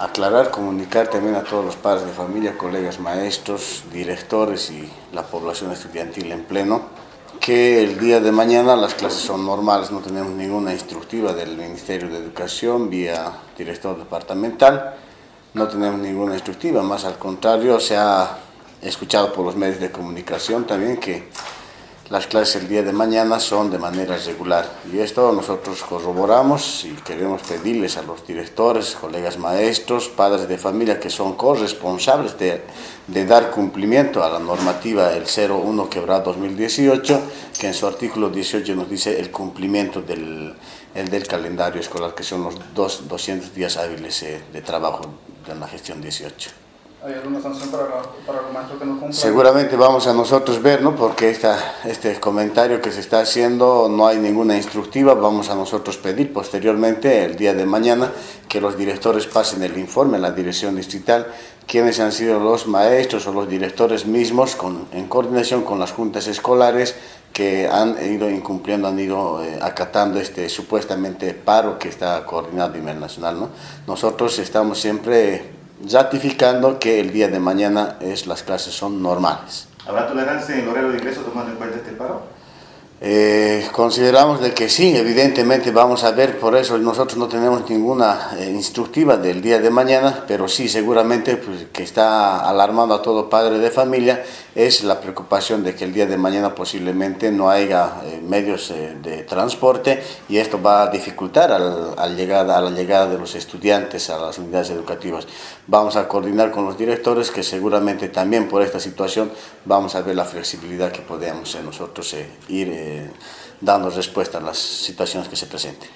aclarar, comunicar también a todos los padres de familia, colegas maestros, directores y la población estudiantil en pleno, que el día de mañana las clases son normales, no tenemos ninguna instructiva del Ministerio de Educación vía director departamental, no tenemos ninguna instructiva, más al contrario, se ha escuchado por los medios de comunicación también que las clases el día de mañana son de manera regular y esto nosotros corroboramos y queremos pedirles a los directores, colegas maestros, padres de familia que son corresponsables de, dar cumplimiento a la normativa el 01 quebrado 2018 que en su artículo 18 nos dice el cumplimiento del, el del calendario escolar que son los dos, 200 días hábiles eh, de trabajo de la gestión 18. ¿Hay alguna sanción para, para los que no cumplan? Seguramente vamos a nosotros ver, ¿no? Porque esta, este comentario que se está haciendo no hay ninguna instructiva, vamos a nosotros pedir posteriormente, el día de mañana, que los directores pasen el informe a la dirección distrital, quienes han sido los maestros o los directores mismos, con, en coordinación con las juntas escolares, que han ido incumpliendo, han ido eh, acatando este supuestamente paro que está coordinado a nivel nacional, ¿no? Nosotros estamos siempre ratificando que el día de mañana es, las clases son normales. ¿Habrá tolerancia en el horario de ingreso tomando en cuenta este paro? Eh, consideramos de que sí, evidentemente vamos a ver, por eso nosotros no tenemos ninguna eh, instructiva del día de mañana, pero sí seguramente pues, que está alarmando a todo padre de familia es la preocupación de que el día de mañana posiblemente no haya eh, medios eh, de transporte y esto va a dificultar al, al llegada, a la llegada de los estudiantes a las unidades educativas. Vamos a coordinar con los directores que seguramente también por esta situación vamos a ver la flexibilidad que podemos nosotros ir dando respuesta a las situaciones que se presenten.